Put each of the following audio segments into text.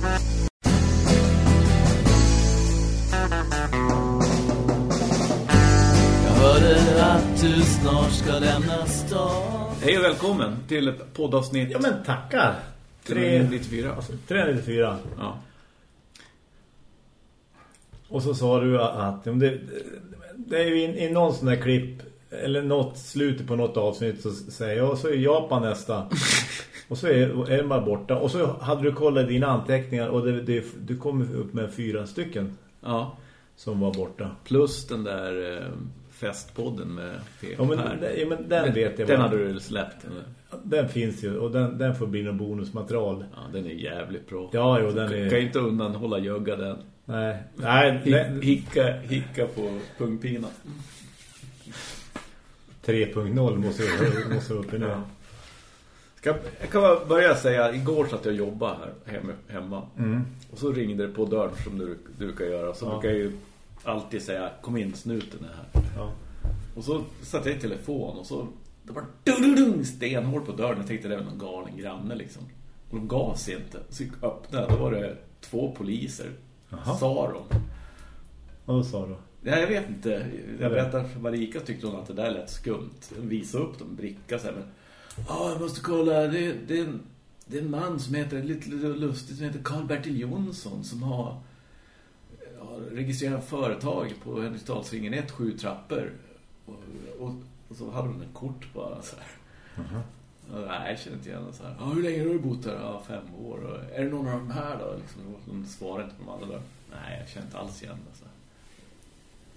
Jag hörde att du snart ska lämna stan. Hej och välkommen till ett poddavsnitt. Ja men tackar. 394. Alltså. 394. Ja. Och så sa du att det, det är ju i, i någon sån där klipp eller något slutet på något avsnitt så säger jag så är Japan nästa. och så är, är den bara borta. Och så hade du kollat dina anteckningar och det, det, du kom upp med fyra stycken ja. som var borta. Plus den där eh, festpodden med P. Ja men, ja, men den, vet jag Den hade du släppt. Eller? Den finns ju och den, den får bli någon bonusmaterial. Ja, den är jävligt bra. Ja, jo, den är... kan inte undanhålla jögga den. Nej, nej, nej Hicka, hicka på pungpina. 3.0 måste måste upp nu. Ja. Ska, jag kan börja säga, igår satt jag och jobbade här hemma, hemma. Mm. Och så ringde det på dörren som du, du brukar göra. Så Ja. brukar jag ju alltid säga, kom in snuten är här. Ja. Och så satte jag i telefon och så det var dung-dung-dung stenhårt på dörren. Jag tänkte det var någon galen granne liksom. Och de gav sig inte. Så jag öppnade, då var det två poliser. Jaha. Sa de. Vad sa du? Ja, jag vet inte. Jag berättade för Marika tyckte hon att det där lät skumt. De visade upp dem, bricka så här, men Ja, jag måste kolla. Det, det, det är en man som heter, lite lustigt, som heter Karl-Bertil Jonsson som har, har registrerat företag på Henriksdalsringen 1, sju trappor. Och, och, och så hade hon en kort bara så här. Ja, Nej, jag känner inte igen så här. Ja, hur länge har du bott här? Ja, fem år. Och, är det någon av de här då? Liksom, de svarade inte på de andra. Nej, jag känner inte alls igen det. Så här.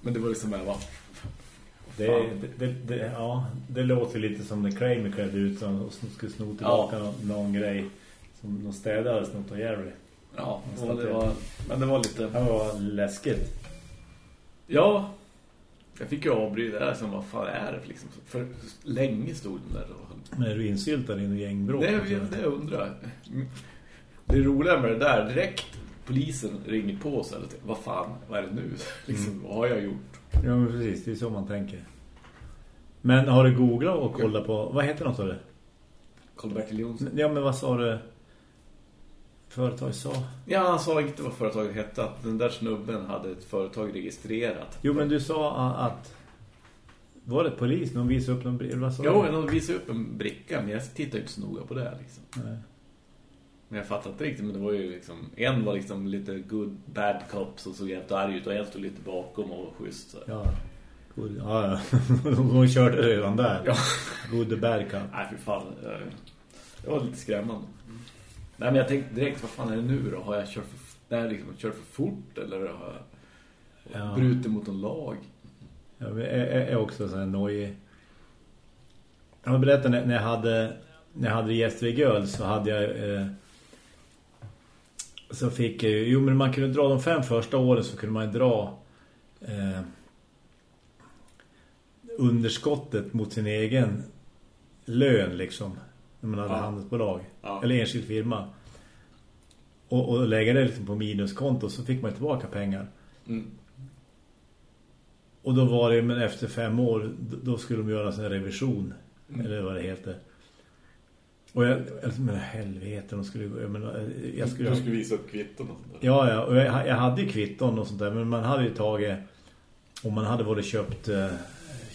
Men det var liksom bara, vad Det, det, det, ja, det låter lite som när Kramer klädde ut som och skulle sno tillbaka någon, någon grej som någon städare snott av Jerry. Ja, och det var, men det var lite... Det var läskigt. Ja, jag fick ju avbryta det här som vad fan är det liksom. För länge stod den där och... Men är du insyltad i en gängbråk? Det, det, det undrar jag. Det roliga med det där, direkt polisen ringer på så här, vad fan, vad är det nu? Liksom, vad har jag gjort? Ja, men precis. Det är så man tänker. Men har du googlat och kollat på... Vad heter något av det? Karl-Bertil Jonsson. Ja, men vad sa du? Företag sa? Ja, han sa inte vad företaget hette. Att den där snubben hade ett företag registrerat. Jo, men du sa att... Var det polis? De visade upp någon sa Jo, de visade upp en bricka, men jag tittar inte så noga på det liksom. Nej. Men jag fattar inte riktigt, men det var ju liksom... En var liksom lite good, bad cop som såg helt arg ut och en stod lite bakom och var schysst. Så. Ja. God, ja. Hon körde redan där. Ja. Bad cup. Nej, för fan. Det var lite skrämmande. Nej, men jag tänkte direkt, vad fan är det nu då? Har jag kört för, nej, liksom, kört för fort eller har jag Ja. brutit mot en lag? Jag är, också så här nojig. Jag berättade när, när jag hade när jag hade gäster i Göl så hade jag eh, så fick jag ju, jo men man kunde dra de fem första åren så kunde man dra eh, underskottet mot sin egen lön liksom när man hade Ja. handelsbolag Ja. eller enskild firma och, och lägga det liksom på minuskonto så fick man tillbaka pengar Mm. och då var det, men efter fem år då skulle de göra en revision Mm. eller vad det heter och jag, men helvete de skulle, jag, menar, jag skulle Du skulle visa upp kvitton och sånt där. Ja, ja, och jag, jag hade ju kvitton och sånt där, men man hade ju tagit om man hade varit köpt eh,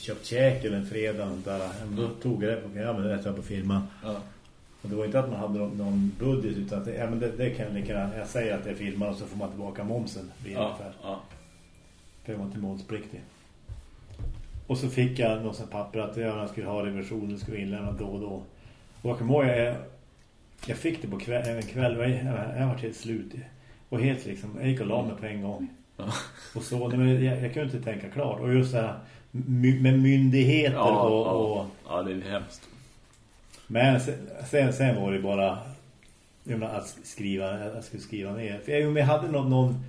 köpt käk eller en fredag där, men då tog jag det på, ja, men det rätt på firman. Ja. Och det var inte att man hade någon, budget utan att det, ja, men det, det kan jag lika jag säger att det är firman och så får man tillbaka momsen det Ja. ungefär. Ja. För jag var inte momspliktig. Och så fick jag någon sån papper att jag skulle ha revisionen skulle inlämna då och då. Och jag kommer ihåg, jag, fick det på kväll, en kväll jag, jag var helt slut. Och helt liksom, jag gick och la mig på en gång. Ja. Och så, men jag, jag kunde inte tänka klart. Och just så här, my, med myndigheter Ja, och, ja. och... ja, det är hemskt. Men sen, sen, var det bara jag menar, att skriva, att jag skulle skriva ner. För jag, jag hade någon, någon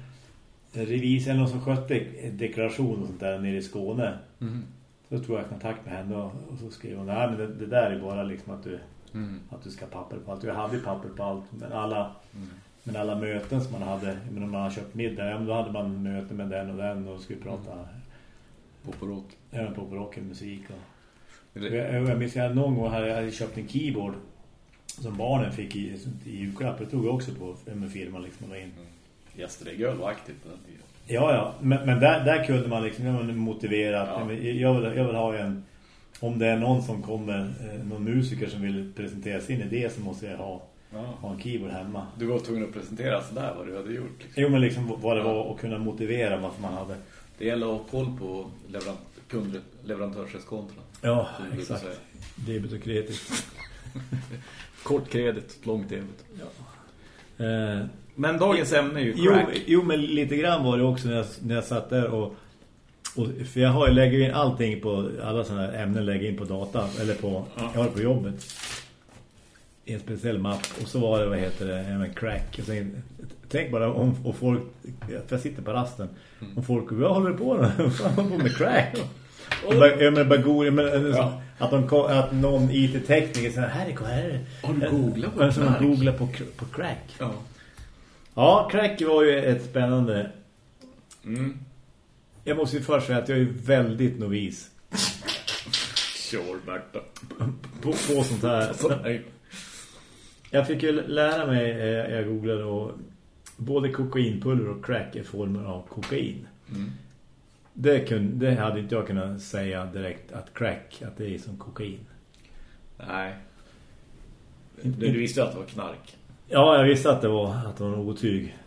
revis eller någon som skötte deklaration och sånt där nere i Skåne. Mm. Så tog jag kontakt med henne och, och så skrev hon, nej men det, det där är bara liksom att du, Mm. att du ska papper på allt. Jag hade papper på allt, men alla, Mm. Men alla möten som man hade, men om man hade köpt middag, ja, då hade man möte med den och den och skulle prata Poporok. även på rocken, musik och... Eller- Jag, jag, jag minns jag någon gång hade jag köpt en keyboard som barnen fick i, i julklapp. Det tog jag också på med firman liksom och in. Mm. Girl var aktivt på den tiden. Ja, ja. Men, men där, där kunde man liksom motivera att Ja. jag, vill, jag vill ha en... Om det är någon som kommer, eh, någon musiker som vill presentera sin idé så måste jag ha, Ja. ha en keyboard hemma. Du var tvungen att presentera sådär vad du hade gjort. Liksom. Jo, men liksom vad det var att kunna motivera vad man hade. Det gäller att ha koll på leverant kund. Ja, exakt. Debet och kredit. Kort kredit, långt debet. Eh, Men dagens ämne är ju jo, crack. jo, men lite grann var det också när jag, när jag satt där och, och för jag har ju lägger in allting på alla sådana här ämnen lägger in på data eller på Ja. jag har det på jobbet. I en speciell mapp och så var det vad heter det en crack sen, tänk bara om och folk för jag sitter på rasten och folk vad håller du på med? Vad håller på med crack? Och bara, ja, men bara go, men, Ja. att, de, att någon IT-tekniker säger här är här. Har du googlat på crack? googlar på, på crack. Ja. Ja, crack var ju ett spännande... Mm. Jag måste ju först säga att jag är väldigt novis Sure, Berta. på, på sånt här. Jag fick ju lära mig, eh, jag googlade och både kokainpulver och crack är former av kokain. Mm. Det, kunde, det hade inte jag kunnat säga direkt att crack, att det är som kokain. Nej. Du, du visste att det var knark. Ja, jag visste att det var, att det var något otyg.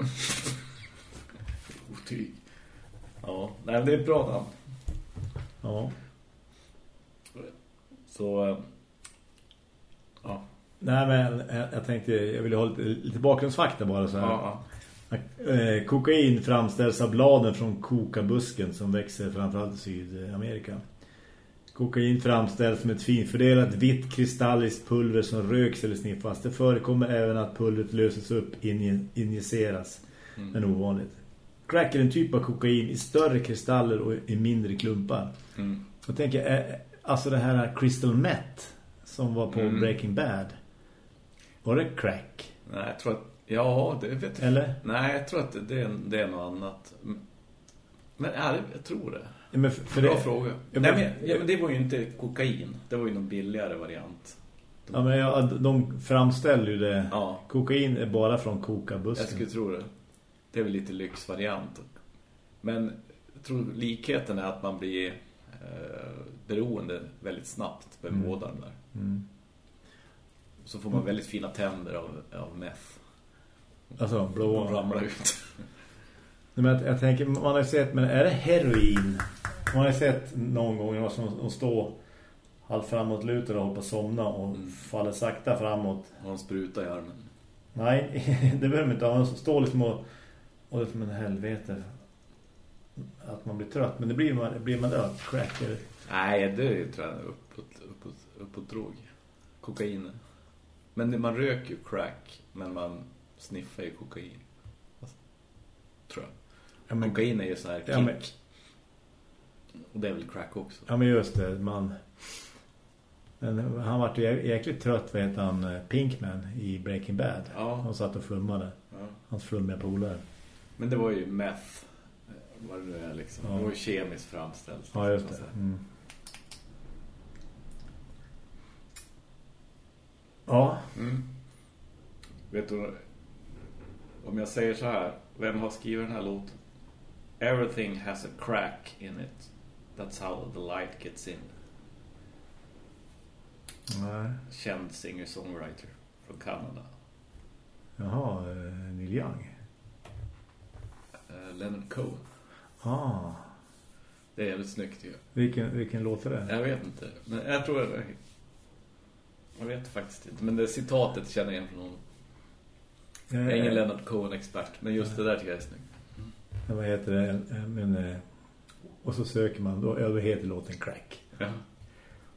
Otyg. Ja, nej, det är bra namn. Ja. Så, eh. Nej, men jag, jag tänkte, jag ville ha lite, lite bakgrundsfakta bara så här. ja, Eh, kokain framställs av bladen från kokabusken som växer framförallt i Sydamerika. Kokain framställs med ett finfördelat vitt kristalliskt pulver som röks eller sniffas. Det förekommer även att pulvret löses upp inj injiceras, Mm. men ovanligt. Crack är en typ av kokain i större kristaller och i mindre klumpar. Mm. Jag tänker, eh, alltså det här crystal meth som var på Mm. Breaking Bad. Var det crack? Nej, jag tror att... Ja, det vet jag. Eller? Nej, jag tror att det, är, det är något annat. Men ja, det- jag tror det. Ja, men för, Bra det, fråga. Ja, Nej, men- ja, men det var ju inte kokain. Det var ju någon billigare variant. Ja, men ja, de framställer ju det. Ja, Kokain är bara från jag kokabusken. skulle tro det. Det är väl lite lyxvariant. Men jag tror likheten är att man blir eh, beroende väldigt snabbt med Mm. vådan där. Mm. Så får man väldigt fina tänder av, av meth. Alltså, De blå. ramlar ut. Nej, Men jag, jag tänker, man har ju sett, men är det heroin? Man har ju sett någon gång någon som, som står halvt framåt lutad och att somna och Mm. faller sakta framåt. Har en spruta i armen. Nej, det behöver man inte ha. Man står liksom och, och det är som en helvete att man blir trött. Men det blir man, blir man död. Crack eller? Nej, det är tror jag uppåt, uppåt, uppåt drog. Kokain. Men man röker ju crack, men man sniffar ju kokain. Alltså, tror jag. Ja, men, Kokain är ju så här kick. Ja, men- Och det är väl crack också. ja, men just det. Man... Men han var ju jä- jäkligt trött, vet han, eh, Pinkman i Breaking Bad. Ja. Han satt och flummade. ja. Hans flummiga polare. Men det var ju meth. eh, Vad det nu är liksom. Ja. Det var ju kemiskt framställt. Ja, just det. Mm. Ja, Mm. Vet du, om jag säger så här, vem har skrivit den här låten? Everything has a crack in it. That's how the light gets in. nej. Känd singer-songwriter från Kanada. Jaha, eh, Neil Young. Uh, Leonard Cohen. Ah, Det är jävligt snyggt ju. vilken, vilken låt är det? Jag vet inte. Men jag tror det. Jag vet faktiskt inte. Men det citatet känner jag igen från honom. Jag är ingen Leonard Cohen-expert. Men just det där tycker jag är snyggt. Ja, vad heter det? Eh, Men, eh, och så söker man, då, ja, då heter låten Crack. Ja.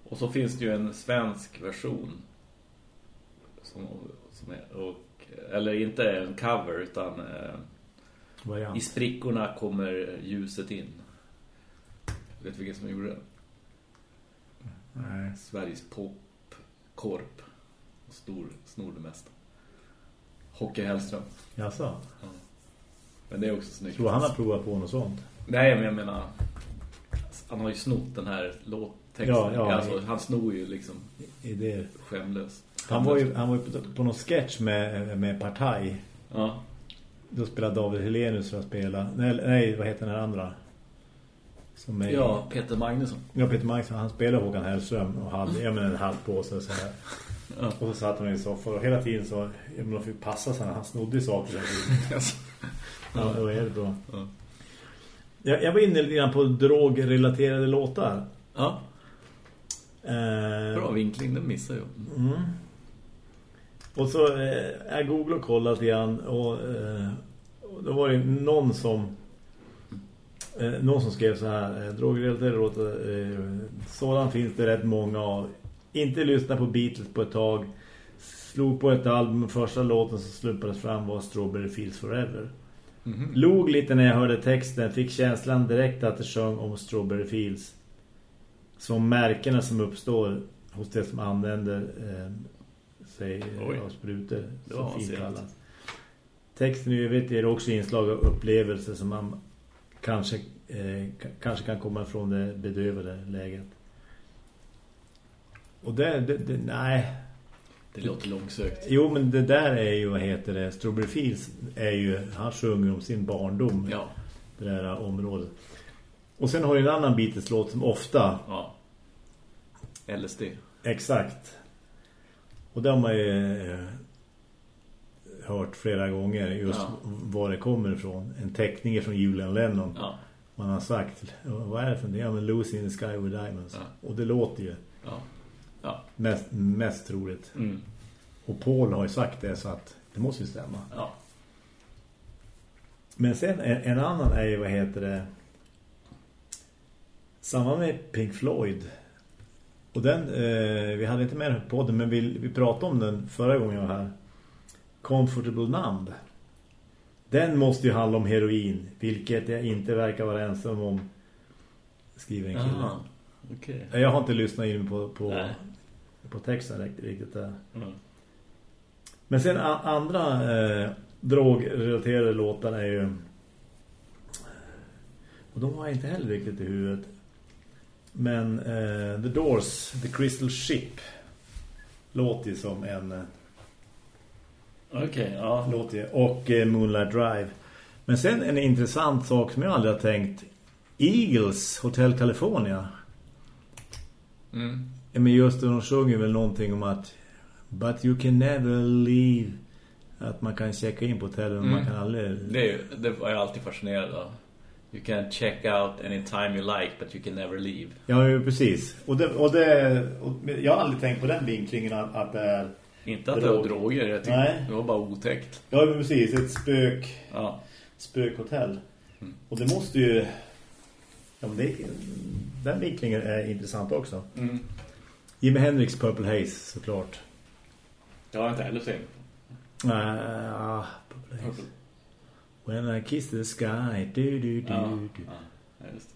Och så finns det ju en svensk version som, som är, och, eller inte en cover utan eh, Variant. i sprickorna kommer ljuset in. Vet du vilken som gjorde det? Nej. Sveriges popkorp. Stor, snor det mesta. Hockey Hellström. Jaså? Men det är också snyggt. Tror han har provat på något sånt? Nej, men jag menar han har ju snott den här låttexten. Ja, ja. alltså, han snor ju liksom Idéer. skämlös. Han var ju, han var ju på, på någon sketch med, med Partaj. Ja. Då spelade David Helenius för att spela. Nej, nej, vad heter den här andra? Är, Ja, Peter Magnusson. Ja, Peter Magnusson, han spelade Håkan Hellström och hade ja, men en halv på sig så här. Ja. Och så satt han i soffan och hela tiden så ja, men de fick passa sig han snodde saker. tiden. Ja, det var helt bra. Ja. Jag, jag var inne lite grann på drogrelaterade låtar. Ja, Eh, bra vinkling, den missar jag. Mm. Och så eh, jag googlade och kollade lite grann och, eh, och då var det någon som eh, någon som skrev så här eh, drogrelaterade låtar eh, sådan finns det rätt många av. Inte lyssna på Beatles på ett tag. Slog på ett album första låten som slumpades fram var Strawberry Fields Forever. Mhm. Log lite när jag hörde texten, fick känslan direkt att det sjöng om Strawberry Fields. Som märkena som uppstår hos det som använder eh, sig Oj. av sprutor. Det var fint kallas. Texten i övrigt är också inslag av upplevelser som man kanske, eh, kanske kan komma från det bedövade läget. Och det, det, det nej, Det låter långsökt. Jo, men det där är ju, vad heter det, Strawberry Fields är ju, han sjunger om sin barndom, Ja, det där området. Och sen har ju en annan Beatles-låt som ofta, ja. LSD. exakt. Och det har man ju eh, hört flera gånger just Ja. var det kommer ifrån. En teckning från Julian Lennon. Ja, Man har sagt, vad är det för det? Ja, men Lucy in the Sky with Diamonds. Ja. Och det låter ju mest, mest troligt. Mm. Och Paul har ju sagt det så att det måste ju stämma. Ja. Men sen en, en annan är ju, vad heter det samma med Pink Floyd och den, eh, vi hade inte med den på podden men vi, vi pratade om den förra gången jag var här Comfortable Numb den måste ju handla om heroin vilket jag inte verkar vara ensam om skriver en kille Aha. Okej. jag har inte lyssnat in på, på, Nej. på texten riktigt, där Mm. Men sen andra eh, drogrelaterade låtar är ju och de har jag inte heller riktigt i huvudet. Men eh, The Doors, The Crystal Ship låter ju som en Okej, ja. låter ju, och eh, Moonlight Drive. Men sen en intressant sak som jag aldrig har tänkt Eagles Hotel California. Mm. Men just det, de sjunger väl någonting om att But you can never leave Att man kan checka in på hotellet Men man Mm. kan aldrig Det, är det var jag alltid fascinerad av. You can check out anytime you like but you can never leave. Ja, ju precis och, det, och, det, och Jag har aldrig tänkt på den vinklingen Att, att det är Inte att det var Drog. droger, jag tyckte Nej. det var bara otäckt. Ja, men precis, ett spök Ja. Spökhotell Mm. Och det måste ju ja, men det, Den vinklingen är intressant också Mm. Jimi Hendrix Purple Haze såklart Jag har inte heller sett. uh, Purple Haze When I kiss the sky du, du, du, Ja. du. ja, just det.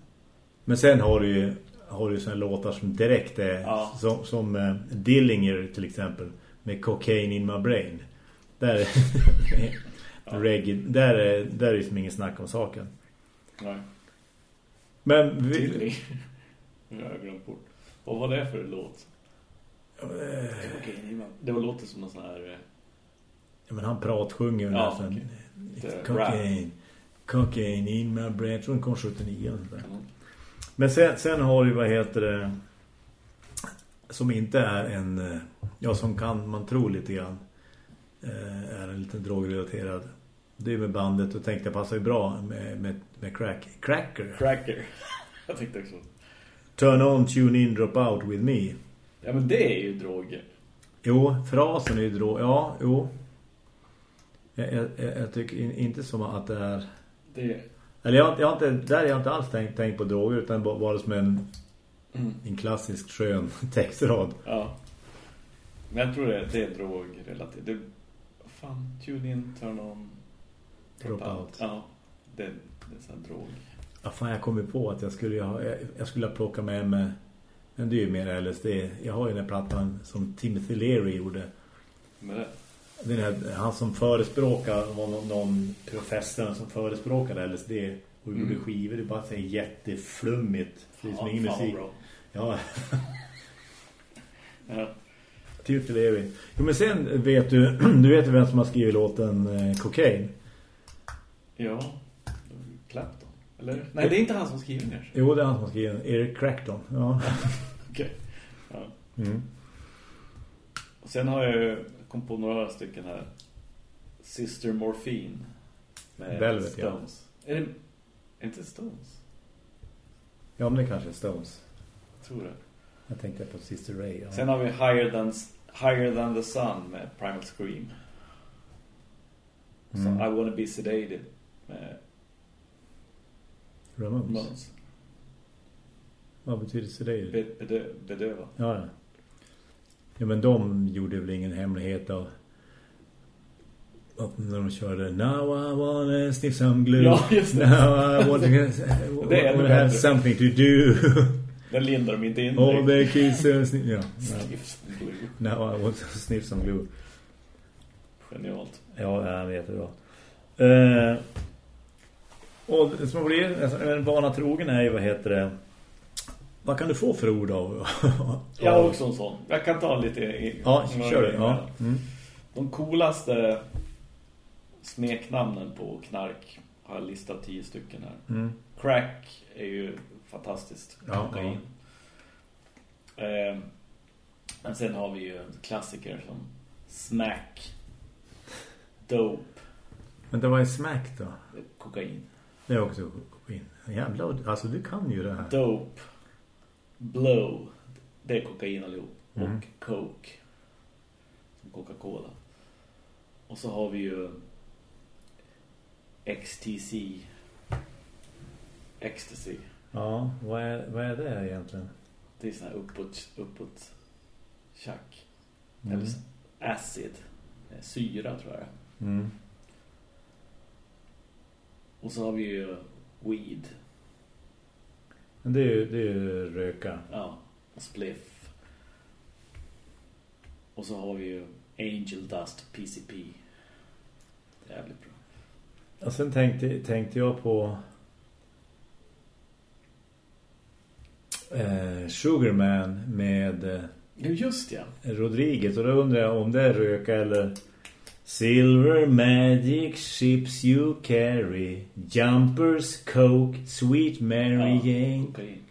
Men sen har du ju har du såna låtar som direkt är Ja. som, som eh, Dillinger till exempel med Cocaine in my brain. Där är Ja. reggae, där är där är ju som ingen snack om saken. Nej. Men vi. Nu har jag glömt bort. Vad var det för låt? eh, Det var låter som någon sån här... eh, ja, men han pratsjunger Ja, nästan. Det- Cocaine. Cocaine in my brain. Jag tror den kom 79 eller sånt där. Mm. Men sen, sen har du, vad heter det som inte är en eh, ja, som kan man tro lite grann eh, är en liten drogrelaterad det är med bandet och tänkte jag passar ju bra med, med, med crack, Cracker Cracker. jag tänkte också. Turn on, tune in, drop out with me Ja, men det är ju droger. Jo, frasen är ju drog Ja, jo jag, jag, jag tycker in, inte som att det är Det Eller jag, jag har inte, där har jag inte alls tänkt, tänkt på droger utan bara som en, mm. en klassisk skön textrad Ja. Men jag tror det, det är drogrelaterat. Det, fan, tune in, turn on, Drop out. Ja, det, det är sån här drog. Ja, fan, jag kom ju på att jag skulle ha, jag, jag skulle ha plockat med mig men det är ju mer LSD. Jag har ju den här plattan som Timothy Leary gjorde. Men det, Den här, han som förespråkar var någon, någon professor som förespråkade LSD och gjorde Mm. skivor. Det är bara så jätteflummigt. Det är Ja, ingen musik. bra. Ja, Ja. Till Levi. Jo, men sen vet du, du vet vem som har skrivit låten eh, Cocaine. Ja, Clapton. Eller? Nej, det är inte han som skriver kanske. Jo, det är han som har skrivit den. Eric Crackton. Ja. Okej. Ja. Mm. Och sen har jag kom på några stycken här. Sister Morphine. Med Velvet, ja. Stones. Är det inte Stones? ja, men det kanske är Stones. Jag tror det. Jag tänkte på Sister Ray. Ja. Sen har vi Higher Than, Higher Than the Sun med Primal Scream. Så Mm. I Wanna Be Sedated med Ramones. Måns. Vad betyder det? Be, bedö, bedöva. Ja, ja. Ja, men de gjorde väl ingen hemlighet av när de körde Now I wanna sniff some glue Ja, just det. Now I wanna, Det är have something to do Den lindar de inte in. All the kids uh, sniff, ja. Stift glue. Now I want to sniff some glue Genialt. Ja, det är jättebra. Eh, och det som blir en vana trogen är ju, vad heter det? Vad kan du få för ord av? Jag har också en sån. Jag kan ta lite... I, Ja, kör det. Ja. Mm. De coolaste smeknamnen på knark har jag listat tio stycken här. Mm. Crack är ju fantastiskt. Ja, Kokain. Eh, men sen har vi ju klassiker som Smack, Dope, Men det var en smack då. kokain. Det är också kokain. Jävlar, alltså du kan ju det här. Dope, Blow, det är kokain allihop. Mm. Och Coke, som Coca-Cola. Och så har vi ju XTC, Ecstasy. Ja, vad är, vad är det egentligen? Det är sån här uppåt, uppåt tjack. Mm. Eller acid. Syra tror jag. Mm. Och så har vi ju weed. Men det är ju, det är ju röka. Ja, och spliff. Och så har vi ju Angel Dust PCP. Jävligt. Och sen tänkte, tänkte jag på eh, Sugarman med eh, Ja, just ja. Rodriguez. Och då undrar jag om det är röka eller Silver magic ships you carry Jumpers, coke, sweet Mary Jane kokain.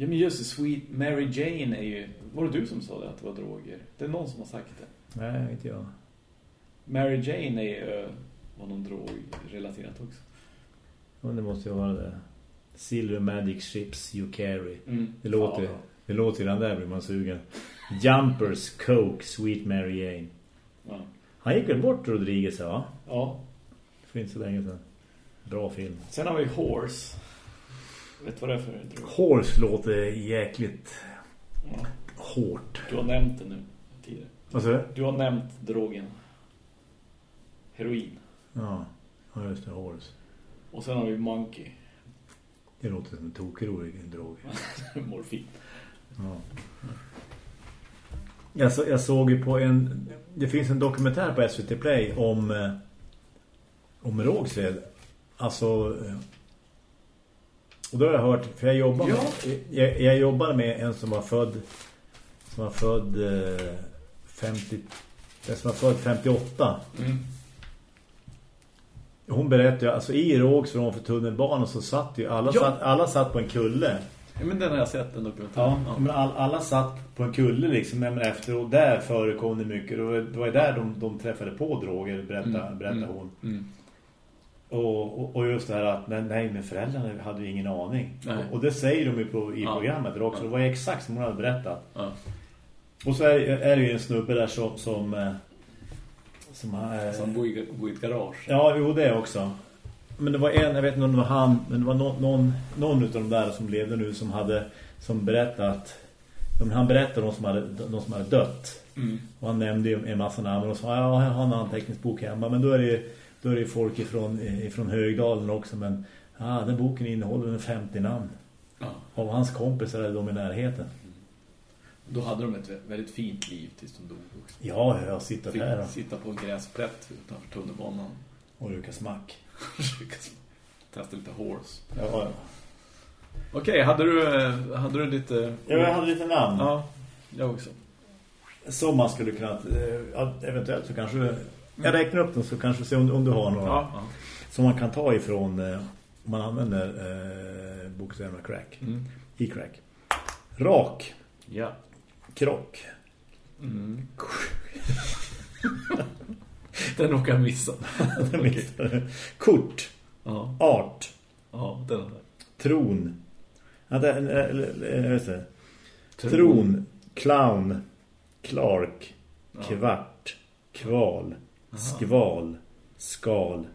Ja, men just Sweet Mary Jane är ju... Var det du som sa det att det var droger? Det är någon som har sagt det. Nej, inte jag Mary Jane är ju... Var någon drog relaterat också. Men det måste ju vara det Silver magic ships you carry Mm. Det låter, Ja, det låter den där blir man sugen Jumpers, coke, sweet Mary Jane ja. Han gick väl bort Rodriguez va? ja. Det finns så länge sedan Bra film Sen har vi Horse. Vet du vad det är för drog? Horse låter jäkligt Ja. hårt Du har nämnt det nu tidigare. Vad säger du? Du har nämnt drogen. Heroin. Ja, ja just det, Horse Och sen har vi Monkey. Det låter som en tokrolig drog Morfin. ja. jag, så, jag såg ju på en Det finns en dokumentär på SVT Play om eh, Om Rågsved Alltså eh, Och då har jag hört För jag jobbar Ja. med, jag, jag jobbar med en som var född Som var född eh, 50 Den som var född 58 Mm. Hon berättade ju, alltså i Rågsved för tunnelbanan så satt ju alla, Ja. satt, alla satt på en kulle Ja, men den har jag sett, den dokumentären. Ja, men all, alla satt på en kulle liksom men efter och där förekom det mycket. Det var, det var där de, de träffade på droger, berättar, Mm, berättar mm, hon. Mm. Och, och, och just det här att nej, men föräldrarna hade ju ingen aning. Och, och det säger de ju på, i Ja. programmet också. Ja. Det var exakt som hon hade berättat. Ja. Och så är, är det ju en snubbe där som... som, eh, som har, Som bor i, bor i ett garage. Ja, jo det också. Men det var en, jag vet inte om det var han, men det var någon, någon, någon av de där som levde nu som hade som berättat han berättade de som hade, de som hade dött. Mm. Och han nämnde en massa namn och sa ja, jag har en anteckningsbok hemma. Men då är det, då är det folk ifrån, ifrån Högdalen också. Men ja, den boken innehåller en 50 namn. Ja. Av hans kompisar är de i närheten. Då hade de ett väldigt fint liv tills de dog också. Ja, jag suttit Fick här sitta på en gräsplätt utanför tunnelbanan. och ruka smack. Testa lite horse. Ja, ja. Okej, hade du, hade du lite... Jag hade lite namn. Ja, jag också. som man skulle kunna eh, ja, eventuellt så kanske jag räknar upp dem så kanske se om, om du har några Ja, ja. som man kan ta ifrån eh, om man använder eh, bokstäverna crack Mm. i crack. Rak, Ja. Krock, Mm. Den råkar jag missa. Den missade du. kort, Ja, art, ja den där. tron. Ja, det, äh, äh, äh, tron, clown, Clark, Ja. kvart, kval, skval, skal,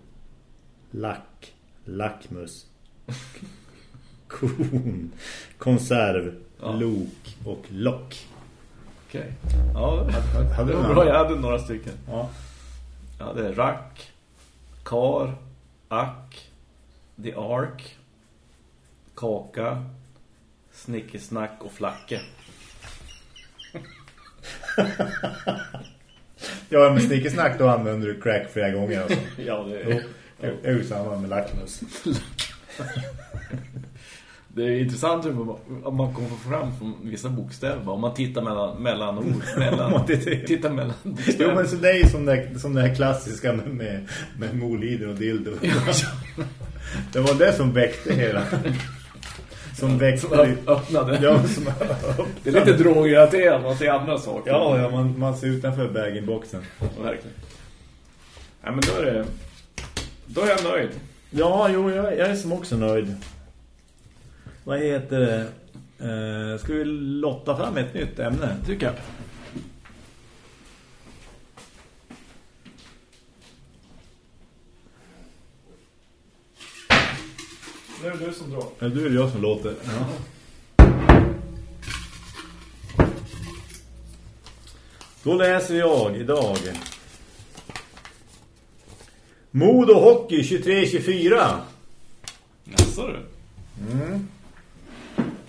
lack, lackmus, kon, konserv, Ja. lok. Och lock. Okej. Ja, hade det var bra. Jag hade några stycken. Ja. Ja, det är rack, kar, ack, the ark, kaka, snickesnack och flacke. Ja, men snickersnack då använder du crack flera gånger. Alltså. Ja, det är ju samma med lackmus. det är intressant hur man, om man kommer fram från vissa bokstäver. Om man tittar mellan, mellan ord. Mellan, man tittar- tittar mellan Jo, men så det är ju som det, som det här klassiska med, med, med Moliden och dildo. Det var det som väckte hela. Som väckte... Som öpp- öppnade. Ja, som Det är lite drogrelaterat, man ser andra saker. Ja, ja man, man ser utanför bag-in-boxen. Verkligen. Ja, men då är det... Då är jag nöjd. Ja, jo, jag, jag är som också nöjd. Vad heter det? Eh, ska vi lotta fram ett nytt ämne? Tycker jag. Nu är det du som drar. Eller du eller jag som låter? Ja. Då läser jag idag. Modo Hockey 23-24. Jaså du? Vi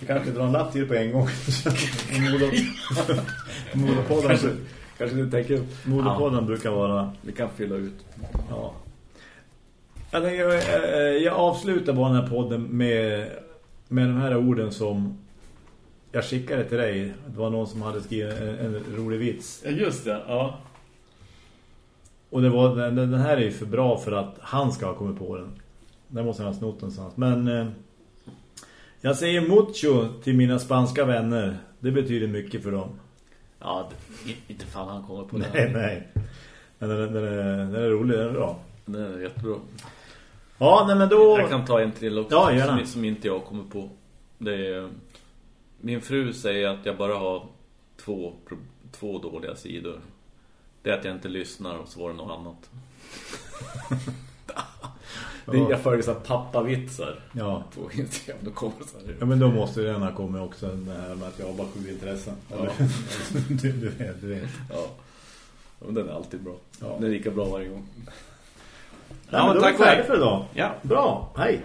kanske drar en lapp till på en gång. Modo, Modopodden, Kanske, kanske du tänker... Modopodden brukar vara... Vi kan fylla ut. Ja. Jag, jag, jag avslutar bara den här podden med, med de här orden som jag skickade till dig. Det var någon som hade skrivit en, en rolig vits. Ja, just det. Ja. Och det var, den, den här är ju för bra för att han ska ha kommit på den. Den måste han ha snott någonstans. Men eh, jag säger mucho till mina spanska vänner. Det betyder mycket för dem. Ja, inte fan han kommer på det. Nej, nej. Men den, den, är, den är rolig, den är bra. Det är jättebra. Ja, nej men då... Jag kan ta en till också Ja, gärna. som, som inte jag kommer på. Det är, min fru säger att jag bara har två, två dåliga sidor. Det är att jag inte lyssnar och så var det något annat. det är, jag följer så här pappavitsar Ja. på Instagram. Då kommer så här. Ja, men då måste den ha kommit också det här med att jag har bara sju intressen. Ja. du, du vet, du vet. Ja. Men den är alltid bra. Ja. Den är lika bra varje gång. Ja, men vi tack för det. färdiga för idag. Ja. Bra, hej!